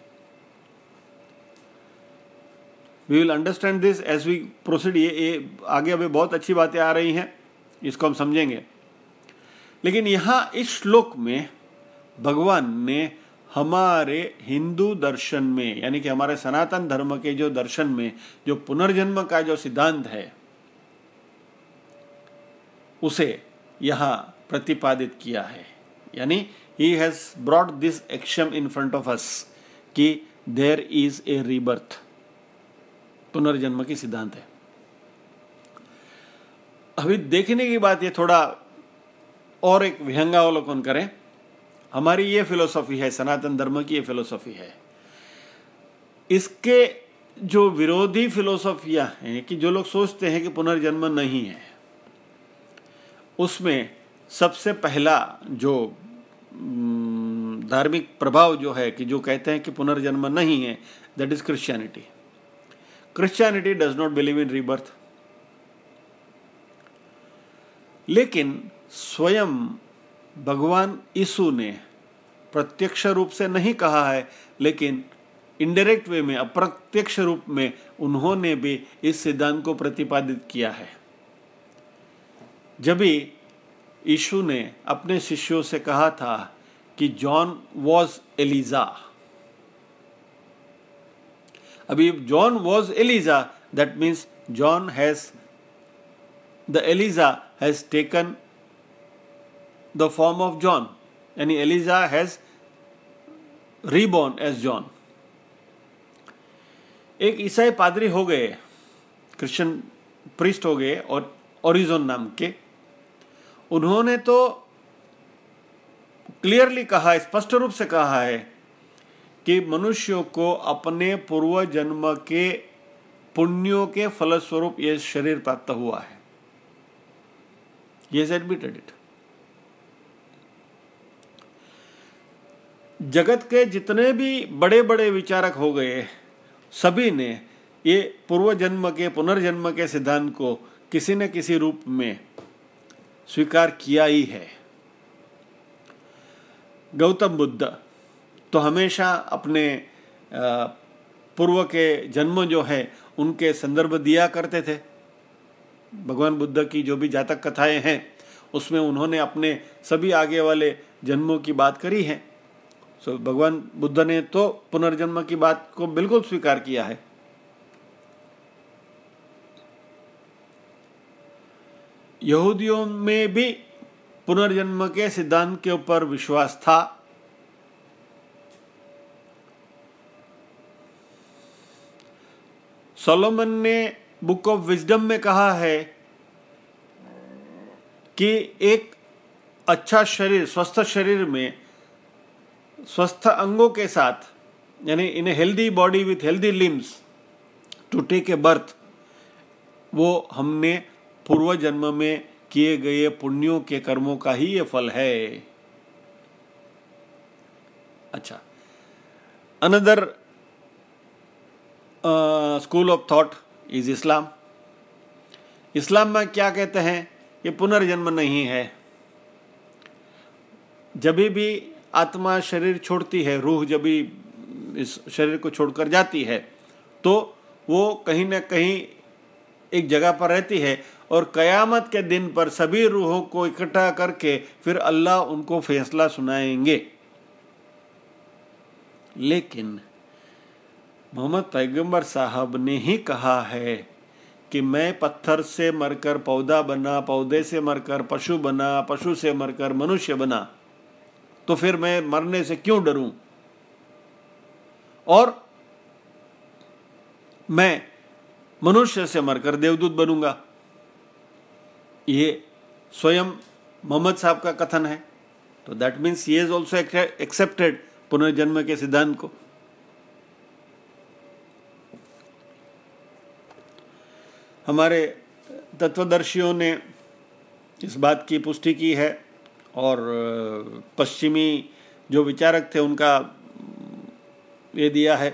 A: We will understand this as we proceed ये ये आगे अभी बहुत अच्छी बातें आ रही हैं, इसको हम समझेंगे। लेकिन यहाँ इस श्लोक में भगवान ने हमारे हिंदू दर्शन में, यानी कि हमारे सनातन धर्म के जो दर्शन में, जो पुनर्जन्म का जो सिद्धांत है, उसे यहाँ प्रतिपादित किया है। यानी he has brought this action in front of us कि देर इज़ ए रीबर्थ पुनर्जन्म के सिद्धांत है। अभी देखने की बात ये थोड़ा और एक विहंगावलोकन करें। हमारी ये फिलोसॉफी है, सनातन धर्म की ये फिलोसॉफी है। इसके जो विरोधी फिलोसॉफियाँ हैं कि जो लोग सोचते हैं कि पुनर्जन्म नहीं है, उसमें सबसे पहला जो धार्मिक प्रभाव जो है कि जो कहते हैं कि पुनर्जन्म नहीं है that is Christianity Christianity does not believe in rebirth लेकिन स्वयं भगवान यीशु ने प्रत्यक्ष रूप से नहीं कहा है, लेकिन इनडायरेक्ट वे में, अप्रत्यक्ष रूप में उन्होंने भी इस सिद्धांत को प्रतिपादित किया है। जब यीशु ने अपने शिष्यों से कहा था कि जॉन वॉज़ एलिजा अभी John was Elijah that means John has the Elijah has taken the form of John यानी Elijah has reborn as John एक ईसाई पादरी हो गए क्रिश्चियन प्रिस्ट हो गए और ओरिजोन नाम के। उन्होंने तो क्लियरली कहा स्पष्ट रूप से कहा है कि मनुष्यों को अपने पूर्व जन्म के पुण्यों के फलस्वरूप यह शरीर प्राप्त हुआ है। ये एडमिटेड इट जगत के जितने भी बड़े बड़े विचारक हो गए सभी ने ये पूर्व जन्म के, पुनर्जन्म के सिद्धांत को किसी न किसी रूप में स्वीकार किया ही है। गौतम बुद्ध तो हमेशा अपने पूर्व के जन्म जो है, उनके संदर्भ दिया करते थे। भगवान बुद्ध की जो भी जातक कथाएँ हैं, उसमें उन्होंने अपने सभी आगे वाले जन्मों की बात करी है। सो, भगवान बुद्ध ने तो पुनर्जन्म की बात को बिल्कुल स्वीकार किया है। यहूदियों में भी पुनर्जन्म के सिद्धांत के ऊपर विश्वास था। सोलोमन ने बुक ऑफ़ विजडम में कहा है कि एक अच्छा शरीर, स्वस्थ शरीर में स्वस्थ अंगों के साथ, यानी in healthy body with healthy limbs to take a birth वो हमने पूर्व जन्म में किए गए पुण्यों के कर्मों का ही ये फल है। अच्छा। Another school of thought is Islam इस्लाम में क्या कहते हैं? ये पुनर्जन्म नहीं है। जब भी आत्मा शरीर छोड़ती है, रूह जब भी इस शरीर को छोड़कर जाती है तो वो कहीं ना कहीं एक जगह पर रहती है और कयामत के दिन पर सभी रूहों को इकट्ठा करके फिर अल्लाह उनको फैसला सुनाएँगे। लेकिन मोहम्मद पैगंबर साहब ने ही कहा है कि मैं पत्थर से मरकर पौधा बना, पौधे से मरकर पशु बना, पशु से मरकर मनुष्य बना तो फिर मैं मरने से क्यों डरूं? और मैं मनुष्य से मरकर देवदूत बनूँगा। ये स्वयं मोहम्मद साहब का कथन है। तो दैट मीन्स ये इज़ ऑल्सो एक्सेप्टेड पुनर्जन्म के सिद्धांत को। हमारे तत्वदर्शियों ने इस बात की पुष्टि की है और पश्चिमी जो विचारक थे उनका ये दिया है।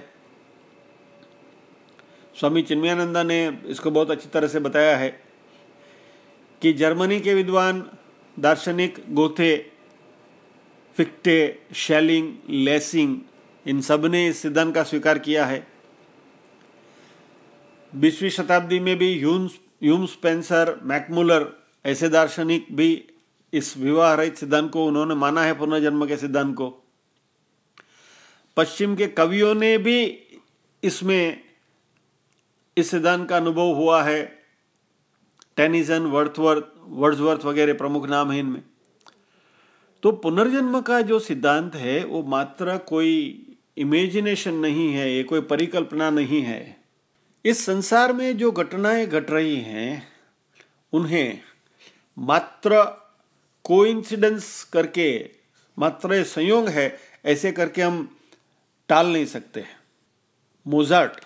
A: स्वामी चिन्मयानंदा ने इसको बहुत अच्छी तरह से बताया है कि जर्मनी के विद्वान दार्शनिक गोथे, फिक्टे, शेलिंग, लेसिंग, इन सबने इस सिद्धांत का स्वीकार किया है। बीसवीं शताब्दी में भी ह्यूम्स ह्यूम स्पेंसर, मैकमुलर ऐसे दार्शनिक भी इस विवाह रहित सिद्धांत को उन्होंने माना है पुनर्जन्म के सिद्धांत को। पश्चिम के कवियों ने भी इसमें, इस सिद्धांत का अनुभव हुआ है। टेनिसन, वर्थवर्थ, वर्ड्सवर्थ वगैरह प्रमुख नाम है इनमें। तो पुनर्जन्म का जो सिद्धांत है, वो मात्र कोई इमेजिनेशन नहीं है, ये कोई परिकल्पना नहीं है। इस संसार में जो घटनाएँ घट रही हैं, उन्हें मात्र कोइंसिडेंस करके, मात्र संयोग है, ऐसे करके हम टाल नहीं सकते मोजार्ट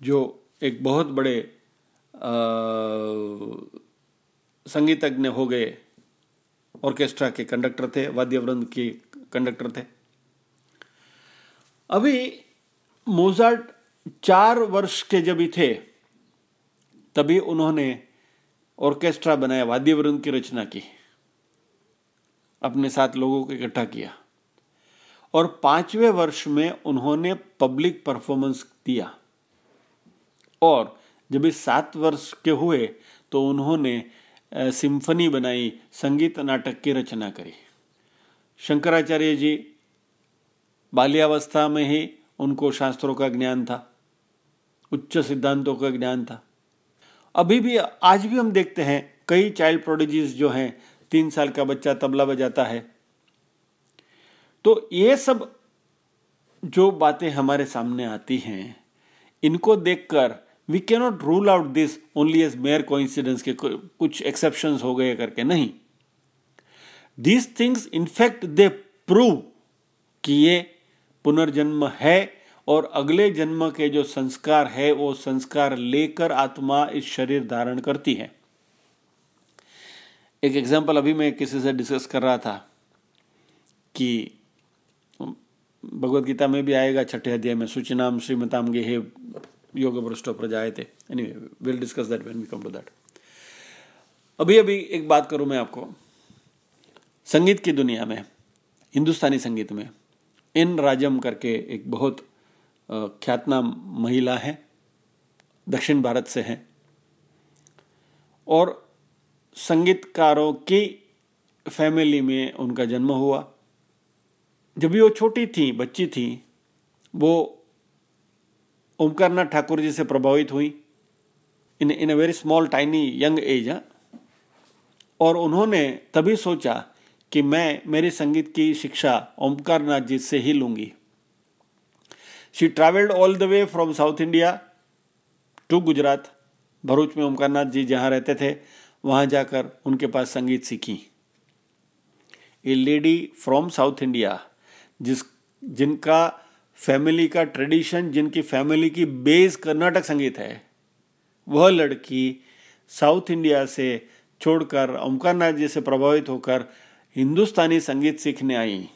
A: जो एक बहुत बड़े संगीतज्ञ हो गए ऑर्केस्ट्रा के कंडक्टर थे, वाद्यवृंद के कंडक्टर थे। अभी मोजार्ट चार वर्ष के जब थे, तभी उन्होंने ऑर्केस्ट्रा बनाया वाद्यवृंद की रचना की। अपने साथ लोगों को इकट्ठा किया। और पाँचवें वर्ष में उन्होंने पब्लिक परफॉर्मेंस दिया। और जब इस सात वर्ष के हुए तो उन्होंने सिम्फनी बनाई, संगीत नाटक की रचना करी। शंकराचार्य जी बाल्यावस्था में ही उनको शास्त्रों का ज्ञान था। उच्च सिद्धांतों का ज्ञान था। अभी भी, आज भी हम देखते हैं, कई चाइल्ड प्रोडिजीज जो हैं, तीन साल का बच्चा तबला बजाता है। तो ये सब जो बातें हमारे सामने आती हैं, इनको देखकर we cannot rule out this only as mere coincidence के कुछ एक्सेप्शन हो गए करके, नहीं। These things in fact they prove कि ये पुनर्जन्म है और अगले जन्म के जो संस्कार है, वो संस्कार लेकर आत्मा इस शरीर धारण करती है। एक एग्ज़ाम्पल अभी मैं किसी से डिस्कस कर रहा था कि भगवत गीता में भी आएगा, छठे अध्याय में, सूचनाम श्रीमताम गे हे योग भ्रष्ट प्रजाए थे any will discuss that when we come to that अभी अभी एक बात करूँ मैं आपको। संगीत की दुनिया में, हिंदुस्तानी संगीत में इन राजम करके एक बहुत ख्यातनाम महिला है, दक्षिण भारत से हैं। और संगीतकारों की फैमिली में उनका जन्म हुआ। जब भी वो छोटी थी, बच्ची थी, वो ओमकारनाथ ठाकुर जी से प्रभावित हुई। In in a very small, tiny, young age और उन्होंने तभी सोचा कि मैं, मेरी संगीत की शिक्षा ओमकारनाथ जी से ही लूँगी। She travelled all the way from South India to Gujarat Bharuch में ओमकारनाथ जी जहाँ रहते थे वहाँ जाकर उनके पास संगीत सीखी a lady from South India जिस जिनका फैमिली का ट्रेडिशन जिनकी फैमिली की बेस कर्नाटक संगीत है वह लड़की साउथ इंडिया से छोड़कर ओमकारनाथ जी से प्रभावित होकर हिंदुस्तानी संगीत सीखने आई।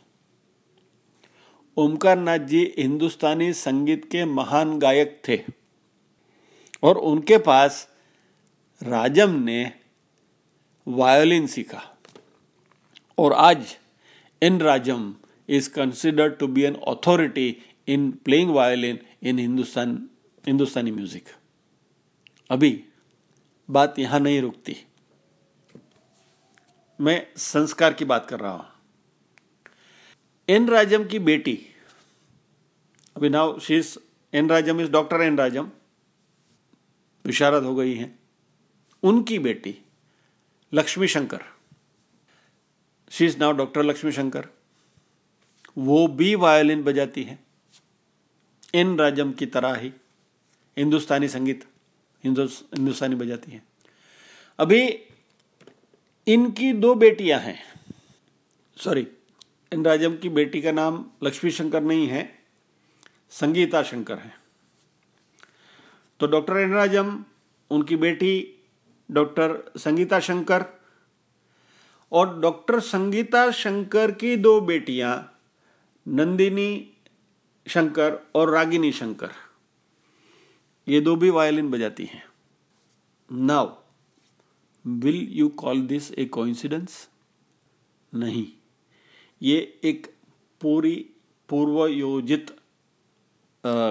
A: ओमकारनाथ जी हिंदुस्तानी संगीत के महान गायक थे और उनके पास राजम ने वायोलिन सीखा। और आज N Rajam is considered to be an authority in playing violin in Hindustan Hindustani music अभी बात यहाँ नहीं रुकती। मैं संस्कार की बात कर रहा हूँ। एन राजम की बेटी। अभी now she's N Rajam is doctor N Rajam विशारद हो गई हैं। उनकी बेटी Lakshmi Shankar. She is now doctor Lakshmi Shankar. वो भी वायलिन बजाती है। एन राजम की तरह ही हिंदुस्तानी संगीत हिंदुस्तानी बजाती हैं। अभी इनकी दो बेटियाँ हैं। सॉरी इन राजम की बेटी का नाम लक्ष्मी शंकर नहीं है, संगीता शंकर है। तो डॉक्टर इन राजम उनकी बेटी डॉक्टर संगीता शंकर और डॉक्टर संगीता शंकर की दो बेटियाँ, नंदिनी शंकर और रागिनी शंकर। ये दो भी वायलिन बजाती हैं। Now will you call this a coincidence नहीं। ये एक पूरी पूर्व योजित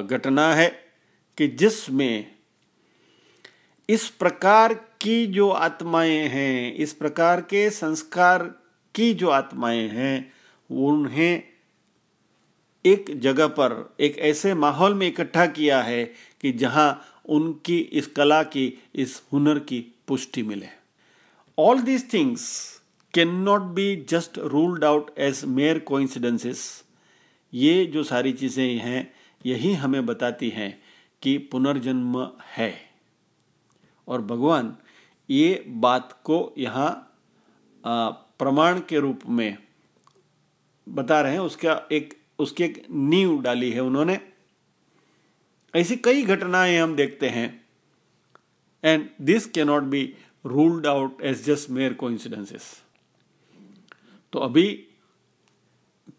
A: घटना है कि जिसमें इस प्रकार की जो आत्माएँ हैं, इस प्रकार के संस्कार की जो आत्माएँ हैं, उन्हें एक जगह पर, एक ऐसे माहौल में इकट्ठा किया है कि जहाँ उनकी इस कला की, इस हुनर की पुष्टि मिले। All these things not be just ruled out as mere coincidences ये जो सारी चीज़ें हैं, यही हमें बताती हैं कि पुनर्जन्म है। और भगवान ये बात को यहाँ प्रमाण के रूप में बता रहे हैं। उसका एक, उसकी एक नींव डाली है उन्होंने। ऐसी कई घटनाएँ हम देखते हैं। And this can not be ruled out as just mere को तो अभी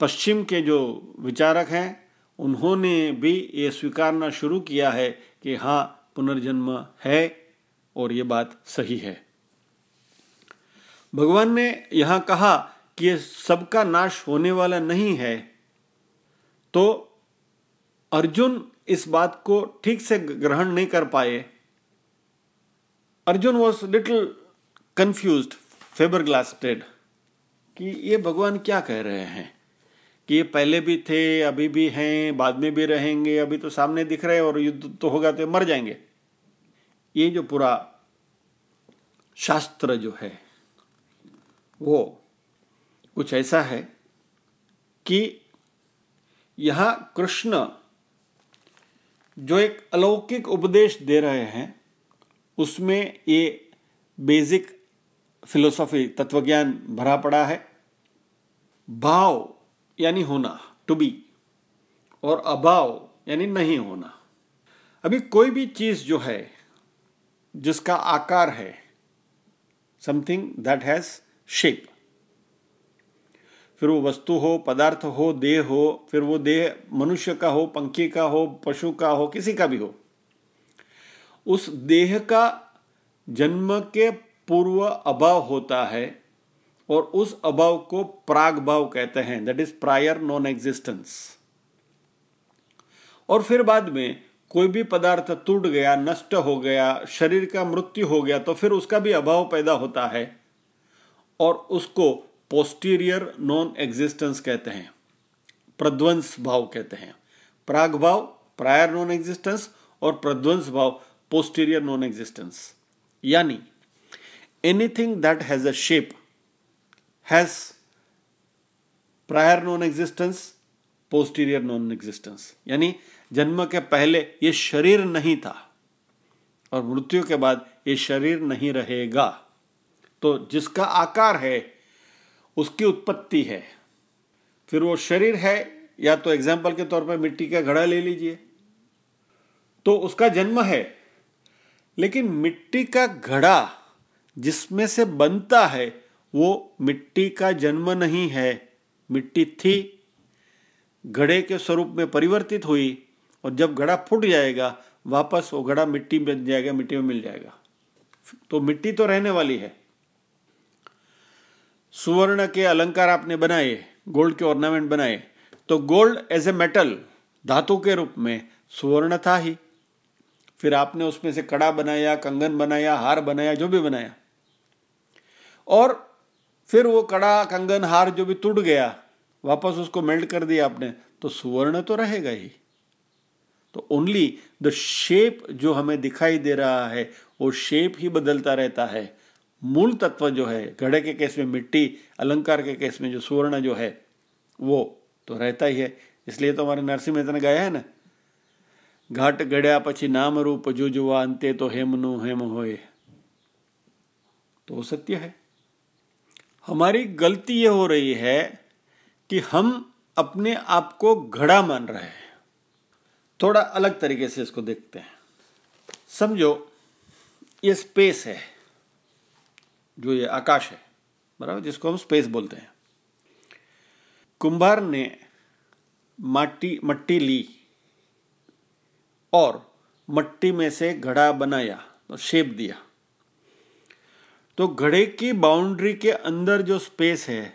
A: पश्चिम के जो विचारक हैं, उन्होंने भी ये स्वीकारना शुरू किया है कि हाँ पुनर्जन्म है और ये बात सही है। भगवान ने यहाँ कहा कि ये सबका नाश होने वाला नहीं है। तो अर्जुन इस बात को ठीक से ग्रहण नहीं कर पाए। Arjun was little confused flabbergasted कि ये भगवान क्या कह रहे हैं? कि ये पहले भी थे, अभी भी हैं, बाद में भी रहेंगे, अभी तो सामने दिख रहे हैं और युद्ध तो होगा तो मर जाएँगे। ये जो पूरा शास्त्र जो है, वो कुछ ऐसा है कि यहाँ कृष्ण जो एक अलौकिक उपदेश दे रहे हैं, उसमें ये बेसिक फिलोसॉफी तत्वज्ञान भरा पड़ा है। भाव, यानी होना टू बी और अभाव, यानी नहीं होना। अभी कोई भी चीज़ जो है, जिसका आकार है समथिंग दैट हैज़ शेप फिर वो वस्तु हो, पदार्थ हो, देह हो, फिर वो देह मनुष्य का हो, पंखी का हो, पशु का हो, किसी का भी हो। उस देह का जन्म के पूर्व अभाव होता है और उस अभाव को प्राग भाव कहते हैं that is prior non existence और फिर बाद में कोई भी पदार्थ टूट गया, नष्ट हो गया, शरीर का मृत्यु हो गया तो फिर उसका भी अभाव पैदा होता है और उसको पोस्टीरियर नॉन एग्जिस्टेंस कहते हैं, प्रध्वंस भाव कहते हैं। प्राग भाव प्रायर नॉन एग्जिस्टेंस और प्रध्वंस भाव पोस्टीरियर नॉन एग्जिस्टेंस यानी anything that has a shape has prior non existence posterior non existence यानी जन्म के पहले ये शरीर नहीं था और मृत्यु के बाद ये शरीर नहीं रहेगा। तो जिसका आकार है, उसकी उत्पत्ति है। फिर वो शरीर है, या तो एग्ज़ाम्पल के तौर पर मिट्टी का घड़ा ले लीजिए। तो उसका जन्म है, लेकिन मिट्टी का घड़ा जिसमें से बनता है वो मिट्टी का जन्म नहीं है। मिट्टी थी, घड़े के स्वरूप में परिवर्तित हुई और जब घड़ा फूट जाएगा, वापस वो घड़ा मिट्टी बन जाएगा, मिट्टी में मिल जाएगा। तो मिट्टी तो रहने वाली है। सुवर्ण के अलंकार आपने बनाए, गोल्ड के ऑर्नामेंट बनाए। तो गोल्ड एज ए मेटल धातु के रूप में सुवर्ण था ही। फिर आपने उसमें से कड़ा बनाया, कंगन बनाया, हार बनाया, जो भी बनाया। और फिर वो कड़ा, कंगन, हार जो भी टूट गया, वापस उसको मेल्ट कर दिया आपने तो सुवर्ण तो रहेगा ही। तो ओनली द शेप जो हमें दिखाई दे रहा है, वो शेप ही बदलता रहता है। मूल तत्व जो है घड़े के केस में मिट्टी, अलंकार के केस में जो सुवर्ण जो है, वो तो रहता ही है। इसलिए तो हमारे नरसिंह मेहता ने गाया है ना, घाट गड़िया पची नाम रूप जो जुआ अंत्य तो हेमनु हेम होए। तो सत्य है। हमारी गलती ये हो रही है कि हम अपने आप को घड़ा मान रहे हैं। थोड़ा अलग तरीके से इसको देखते हैं। समझो, ये स्पेस है, जो ये आकाश है, बराबर, जिसको हम स्पेस बोलते हैं। कुंभार ने माटी, मट्टी ली और मट्टी में से घड़ा बनाया तो शेप दिया। तो घड़े की बाउंड्री के अंदर जो स्पेस है,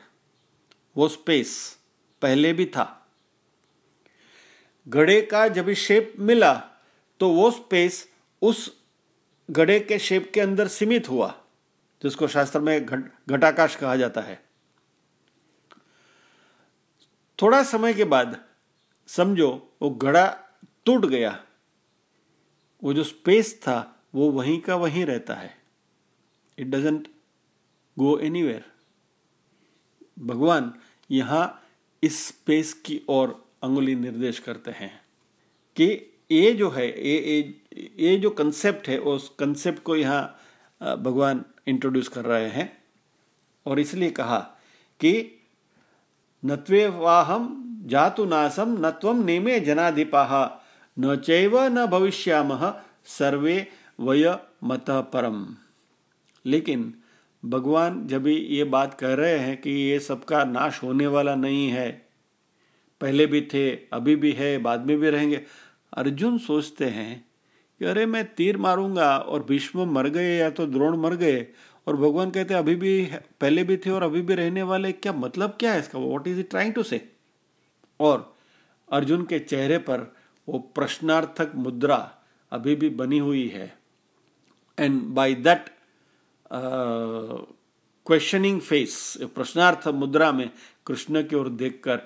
A: वो स्पेस पहले भी था। घड़े का जब शेप मिला तो वो स्पेस उस घड़े के शेप के अंदर सीमित हुआ, जिसको शास्त्र में घटाकाश कहा जाता है। थोड़ा समय के बाद समझो, वो घड़ा टूट गया। वो जो स्पेस था, वो वहीं का वहीं रहता है। इट डजेंट गो एनीवेयर भगवान यहाँ इस स्पेस की ओर अंगुली निर्देश करते हैं कि ये जो है, ये ये जो कंसेप्ट है, उस कंसेप्ट को यहाँ भगवान इंट्रोड्यूस कर रहे हैं और इसलिए कहा कि नत्वे वाहम जातु नासम नत्वम नेमे जनाधिपा, न चैव न भविष्याम, सर्वे वय मत परम। लेकिन भगवान जब ये बात कह रहे हैं कि ये सबका नाश होने वाला नहीं है, पहले भी थे, अभी भी है, बाद में भी रहेंगे। अर्जुन सोचते हैं कि अरे मैं तीर मारूँगा और भीष्म मर गए या तो द्रोण मर गए और भगवान कहते अभी भी पहले भी थे और अभी भी रहने वाले, क्या मतलब क्या है इसका? वॉट इज़ ट्राइंग टू से और अर्जुन के चेहरे पर वो प्रश्नार्थक मुद्रा अभी भी बनी हुई है। And by that questioning face प्रश्नार्थ मुद्रा में कृष्ण की ओर देखकर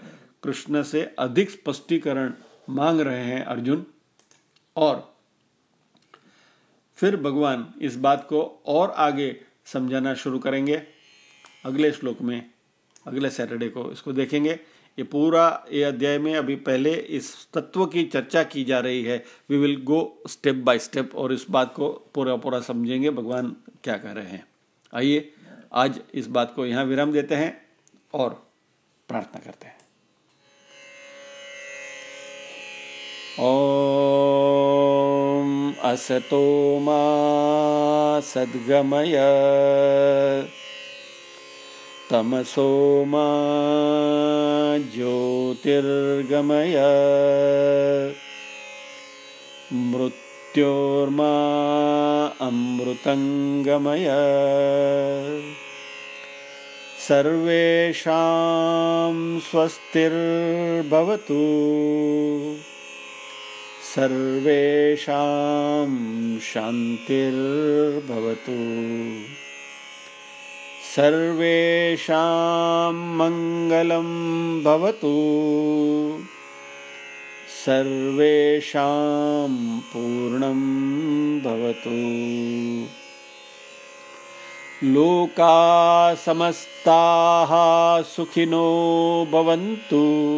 A: कृष्ण से अधिक स्पष्टीकरण मांग रहे हैं अर्जुन। और फिर भगवान इस बात को और आगे समझाना शुरू करेंगे। अगले श्लोक में, अगले सैटरडे को इसको देखेंगे। ये पूरा ये अध्याय में अभी पहले इस तत्व की चर्चा की जा रही है। We will go step by step और इस बात को पूरा पूरा समझेंगे। भगवान क्या कह रहे हैं? आइए, आज इस बात को यहाँ विराम देते हैं और प्रार्थना करते हैं। ओम असतो मा सद्गमय। तमसो मा ज्योतिर्गमय। मृत्योर्मा अमृतङ्गमय। सर्वेषां स्वस्तिर्भवतु। सर्वेषां शान्तिर्भवतु सर्वेषां मङ्गलं भवतु। सर्वेषां पूर्णं भवतु। लोका समस्ताः सुखिनो भवन्तु।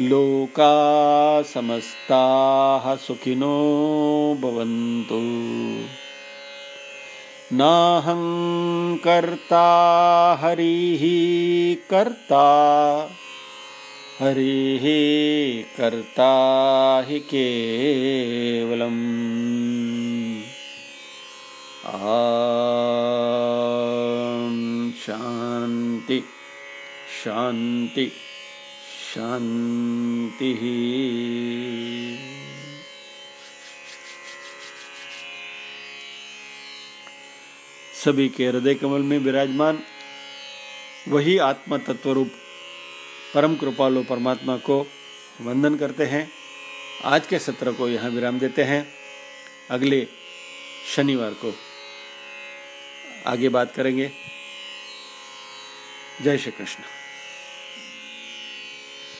A: लोका समस्ताः सुखिनो भवन्तु नाहं कर्ता हरिः कर्ता। हरिः कर्ता हि केवलम्। शान्ति शान्ति शान्तिः सभी के हृदय कमल में विराजमान वही आत्मा तत्वरूप परम कृपालु परमात्मा को वंदन करते हैं। आज के सत्र को यहाँ विराम देते हैं। अगले शनिवार को आगे बात करेंगे। जय श्री कृष्ण।